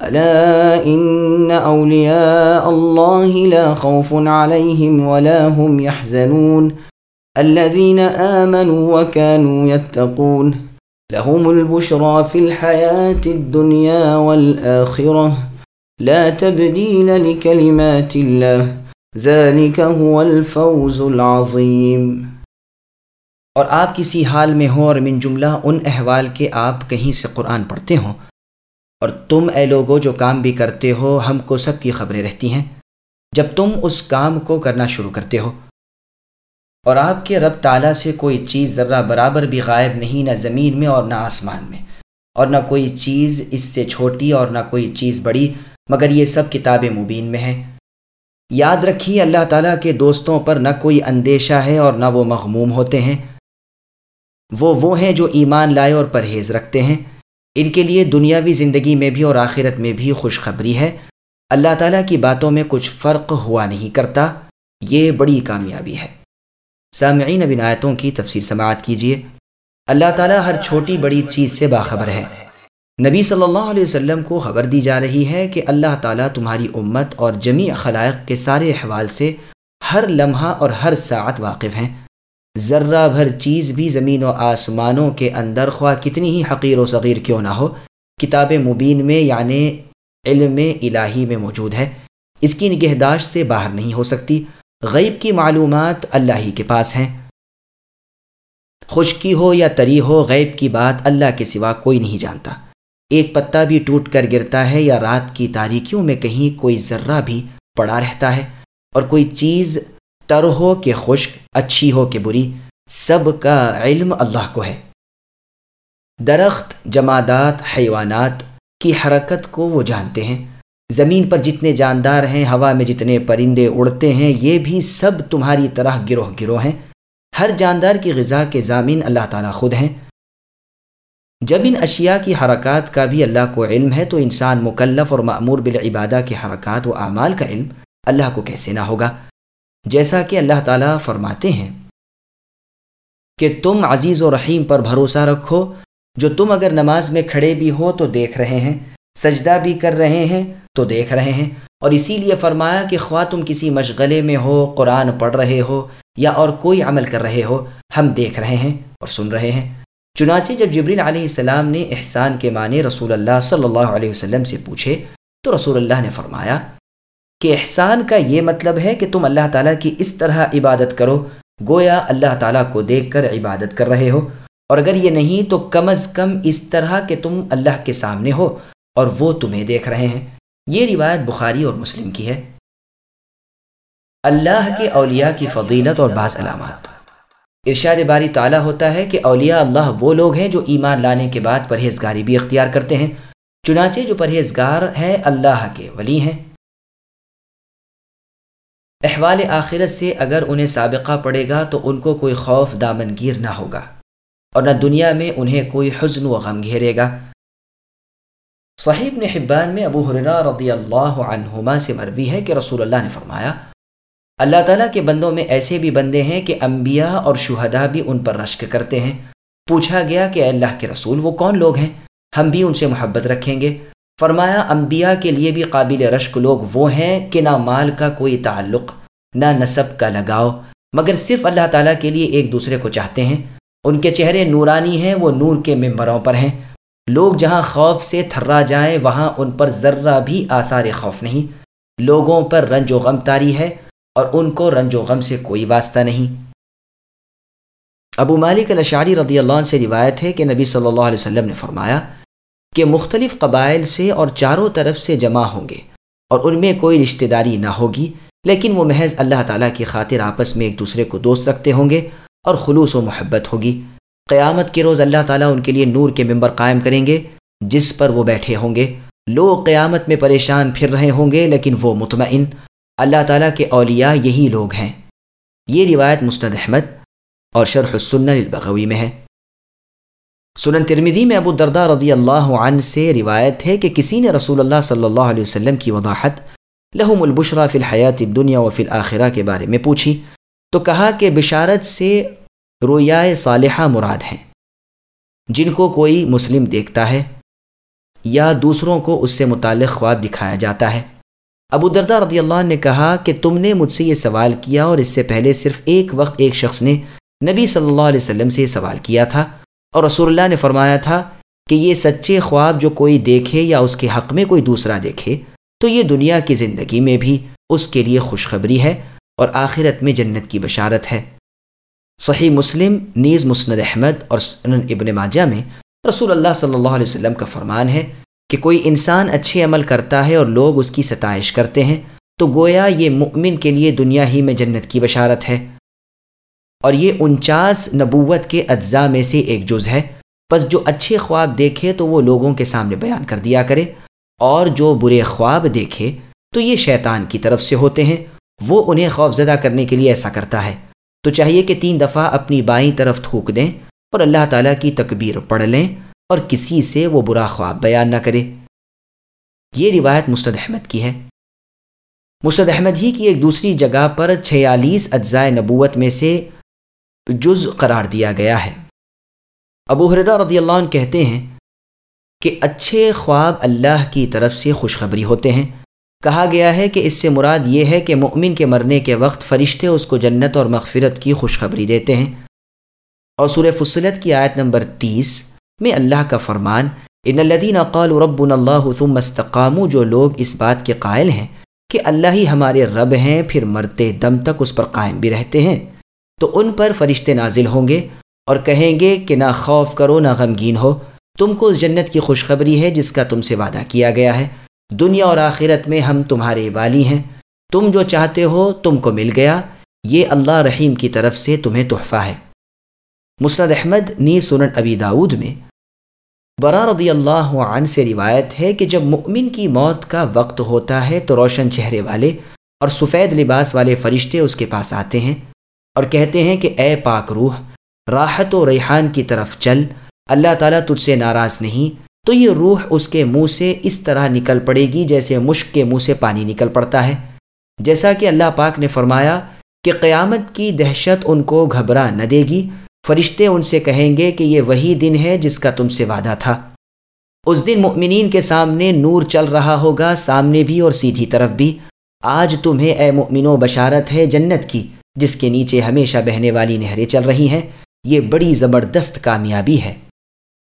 ألا إن أولياء الله لا خوف عليهم ولا هم يحزنون. الذين آمنوا وكانوا يتقون. لهم البشرى في الحياة الدنيا والآخرة. لا تبديل لكلمات الله. ذلك هو الفوز العظيم. اور آپ کسی حال میں ہوں اور من جملہ ان احوال کے آپ کہیں سے قرآن پڑھتے ہوں اور تم اے لوگوں جو کام بھی کرتے ہو، ہم کو سب کی خبریں رہتی ہیں۔ جب تم اس کام کو کرنا شروع کرتے ہو۔ اور آپ کے رب تعالیٰ سے کوئی چیز ذرہ برابر بھی غائب نہیں، نہ زمین میں اور نہ آسمان میں۔ اور نہ کوئی چیز اس سے چھوٹی اور نہ کوئی چیز بڑی، مگر یہ سب کتاب مبین میں ہے یاد رکھیے، اللہ تعالیٰ کے دوستوں پر نہ کوئی اندیشہ ہے اور نہ وہ مغموم ہوتے ہیں۔ وہ وہ ہیں جو ایمان لائے اور پرہیز رکھتے ہیں۔ ان کے لیے دنیاوی زندگی میں بھی اور آخرت میں بھی خوشخبری ہے۔ اللہ تعالیٰ کی باتوں میں کچھ فرق ہوا نہیں کرتا۔ یہ بڑی کامیابی ہے۔ سامعین بنایتوں کی تفسیر سماعت کیجیے اللہ تعالیٰ ہر چھوٹی بڑی چیز سے باخبر ہے۔ نبی صلی اللہ علیہ وسلم کو خبر دی جا رہی ہے کہ اللہ تعالیٰ تمہاری امت اور جمیع خلائق کے سارے احوال سے ہر لمحہ اور ہر ساعت واقف ہیں۔ ذرہ بھر چیز بھی زمین و آسمانوں کے اندر، خواہ کتنی ہی حقیر و صغیر کیوں نہ ہو، کتاب مبین میں یعنی علم الہی میں موجود ہے۔ اس کی نگہداشت سے باہر نہیں ہو سکتی۔ غیب کی معلومات اللہ ہی کے پاس ہیں۔ خشکی ہو یا تری ہو، غیب کی بات اللہ کے سوا کوئی نہیں جانتا۔ ایک پتا بھی ٹوٹ کر گرتا ہے یا رات کی تاریکیوں میں کہیں کوئی ذرہ بھی پڑا رہتا ہے۔ اور کوئی چیز تر ہو کہ خشک، اچھی ہو کہ بری، سب کا علم اللہ کو ہے۔ درخت، جمادات، حیوانات کی حرکت کو وہ جانتے ہیں۔ زمین پر جتنے جاندار ہیں، ہوا میں جتنے پرندے اڑتے ہیں، یہ بھی سب تمہاری طرح گروہ گروہ ہیں۔ ہر جاندار کی غذا کے ضامین اللہ تعالیٰ خود ہیں۔ جب ان اشیاء کی حرکات کا بھی اللہ کو علم ہے، تو انسان مکلف اور معمور بالعبادہ کے حرکات و اعمال کا علم اللہ کو کیسے نہ ہوگا۔ جیسا کہ اللہ تعالیٰ فرماتے ہیں کہ تم عزیز و رحیم پر بھروسہ رکھو، جو تم اگر نماز میں کھڑے بھی ہو تو دیکھ رہے ہیں، سجدہ بھی کر رہے ہیں تو دیکھ رہے ہیں۔ اور اسی لیے فرمایا کہ خواہ تم کسی مشغلے میں ہو، قرآن پڑھ رہے ہو یا اور کوئی عمل کر رہے ہو، ہم دیکھ رہے ہیں اور سن رہے ہیں۔ چنانچہ جب جبریل علیہ السلام نے احسان کے معنی رسول اللہ صلی اللہ علیہ وسلم سے پوچھے تو رسول اللہ نے فرمایا کہ احسان کا یہ مطلب ہے کہ تم اللہ تعالیٰ کی اس طرح عبادت کرو، گویا اللہ تعالیٰ کو دیکھ کر عبادت کر رہے ہو۔ اور اگر یہ نہیں تو کم از کم اس طرح کہ تم اللہ کے سامنے ہو اور وہ تمہیں دیکھ رہے ہیں۔ یہ روایت بخاری اور مسلم کی ہے۔ اللہ کے اولیاء کی فضیلت اور بعض علامات۔ ارشاد باری تعالیٰ ہوتا ہے کہ اولیاء اللہ وہ لوگ ہیں جو ایمان لانے کے بعد پرہیزگاری بھی اختیار کرتے ہیں، چنانچہ جو پرہیزگار ہے اللہ کے ولی ہیں۔ احوال آخرت سے اگر انہیں سابقہ پڑے گا تو ان کو کوئی خوف دامن گیر نہ ہوگا اور نہ دنیا میں انہیں کوئی حزن و غم گھیرے گا۔ صحیح نے حبان میں ابو حرا رضی اللہ عنہما سے مروی ہے کہ رسول اللہ نے فرمایا، اللہ تعالیٰ کے بندوں میں ایسے بھی بندے ہیں کہ انبیاء اور شہداء بھی ان پر رشک کرتے ہیں۔ پوچھا گیا کہ اللہ کے رسول، وہ کون لوگ ہیں؟ ہم بھی ان سے محبت رکھیں گے۔ فرمایا، انبیاء کے لیے بھی قابل رشک لوگ وہ ہیں کہ نہ مال کا کوئی تعلق نہ نصب کا لگاؤ، مگر صرف اللہ تعالیٰ کے لیے ایک دوسرے کو چاہتے ہیں۔ ان کے چہرے نورانی ہیں، وہ نور کے ممبروں پر ہیں۔ لوگ جہاں خوف سے تھرا جائیں، وہاں ان پر ذرہ بھی آثار خوف نہیں۔ لوگوں پر رنج و غم تاری ہے، اور ان کو رنج و غم سے کوئی واسطہ نہیں۔ ابو مالک الشاری رضی اللہ عنہ سے روایت ہے کہ نبی صلی اللہ علیہ وسلم نے فرمایا کہ مختلف قبائل سے اور چاروں طرف سے جمع ہوں گے، اور ان میں کوئی رشتہ داری نہ ہوگی۔ لیکن وہ محض اللہ تعالیٰ کی خاطر آپس میں ایک دوسرے کو دوست رکھتے ہوں گے اور خلوص و محبت ہوگی۔ قیامت کے روز اللہ تعالیٰ ان کے لیے نور کے ممبر قائم کریں گے، جس پر وہ بیٹھے ہوں گے۔ لوگ قیامت میں پریشان پھر رہے ہوں گے، لیکن وہ مطمئن۔ اللہ تعالیٰ کے اولیاء یہی لوگ ہیں۔ یہ روایت مستد احمد اور شرح السنن البغوی میں ہے۔ سنن ترمیدی میں ابو دردہ رضی اللہ عنہ سے روایت ہے کہ کسی نے رسول اللہ صلی اللہ علیہ وسلم کی وضاحت لہم البشرا فی الحیات دنیا و فی الآخرہ کے بارے میں پوچھی تو کہا کہ بشارت سے رویائے صالحہ مراد ہیں۔ جن کو کوئی مسلم دیکھتا ہے یا دوسروں کو اس سے متعلق خواب دکھایا جاتا ہے۔ ابو دردہ رضی اللہ عنہ نے کہا کہ تم نے مجھ سے یہ سوال کیا اور اس سے پہلے صرف ایک وقت ایک شخص نے نبی صلی اللہ علیہ وسلم سے یہ سوال کیا تھا اور رسول اللہ نے فرمایا تھا کہ یہ سچے خواب جو کوئی دیکھے یا اس کے حق میں کوئی دوسرا دیکھے تو یہ دنیا کی زندگی میں بھی اس کے لیے خوشخبری ہے اور آخرت میں جنت کی بشارت ہے۔ صحیح مسلم، نیز مسند احمد اور سنن ابن ماجہ میں رسول اللہ صلی اللہ علیہ وسلم کا فرمان ہے کہ کوئی انسان اچھے عمل کرتا ہے اور لوگ اس کی ستائش کرتے ہیں، تو گویا یہ مؤمن کے لیے دنیا ہی میں جنت کی بشارت ہے۔ اور یہ انچاس نبوت کے اجزاء میں سے ایک جز ہے۔ بس جو اچھے خواب دیکھے تو وہ لوگوں کے سامنے بیان کر دیا کرے۔ اور جو برے خواب دیکھے تو یہ شیطان کی طرف سے ہوتے ہیں۔ وہ انہیں خوف زدہ کرنے کے لیے ایسا کرتا ہے۔ تو چاہیے کہ تین دفعہ اپنی بائیں طرف تھوک دیں اور اللہ تعالیٰ کی تکبیر پڑھ لیں اور کسی سے وہ برا خواب بیان نہ کرے۔ یہ روایت مستد احمد کی ہے۔ مستد احمد ہی کی ایک دوسری جگہ پر چھیالیس اجزائے نبوت میں سے جز قرار دیا گیا ہے۔ ابو حردہ رضی اللہ عنہ کہتے ہیں کہ اچھے خواب اللہ کی طرف سے خوشخبری ہوتے ہیں۔ کہا گیا ہے کہ اس سے مراد یہ ہے کہ مؤمن کے مرنے کے وقت فرشتے اس کو جنت اور مغفرت کی خوشخبری دیتے ہیں۔ اور سورہ فصلت کی آیت نمبر تیس میں اللہ کا فرمان، ان الدین اقال رب اللہ ثم استقامو جو لوگ اس بات کے قائل ہیں کہ اللہ ہی ہمارے رب ہیں، پھر مرتے دم تک اس پر قائم بھی رہتے ہیں۔ تو ان پر فرشتے نازل ہوں گے اور کہیں گے کہ نہ خوف کرو، نہ غمگین ہو۔ تم کو اس جنت کی خوشخبری ہے جس کا تم سے وعدہ کیا گیا ہے۔ دنیا اور آخرت میں ہم تمہارے والی ہیں۔ تم جو چاہتے ہو تم کو مل گیا۔ یہ اللہ رحیم کی طرف سے تمہیں تحفہ ہے۔ مسند احمد نی سنن ابی داود میں۔ برا رضی اللہ عنہ سے روایت ہے کہ جب مؤمن کی موت کا وقت ہوتا ہے تو روشن چہرے والے اور سفید لباس والے فرشتے اس کے پاس آتے ہیں اور کہتے ہیں کہ اے پاک روح، راحت و ریحان کی طرف چل۔ اللہ تعالیٰ تجھ سے ناراض نہیں، تو یہ روح اس کے منہ سے اس طرح نکل پڑے گی جیسے مشک کے منہ سے پانی نکل پڑتا ہے۔ جیسا کہ اللہ پاک نے فرمایا کہ قیامت کی دہشت ان کو گھبرا نہ دے گی۔ فرشتے ان سے کہیں گے کہ یہ وہی دن ہے جس کا تم سے وعدہ تھا۔ اس دن مؤمنین کے سامنے نور چل رہا ہوگا، سامنے بھی اور سیدھی طرف بھی۔ آج تمہیں اے مؤمنو بشارت ہے جنت کی، جس کے نیچے ہمیشہ بہنے والی نہریں چل رہی ہیں۔ یہ بڑی زبردست کامیابی ہے۔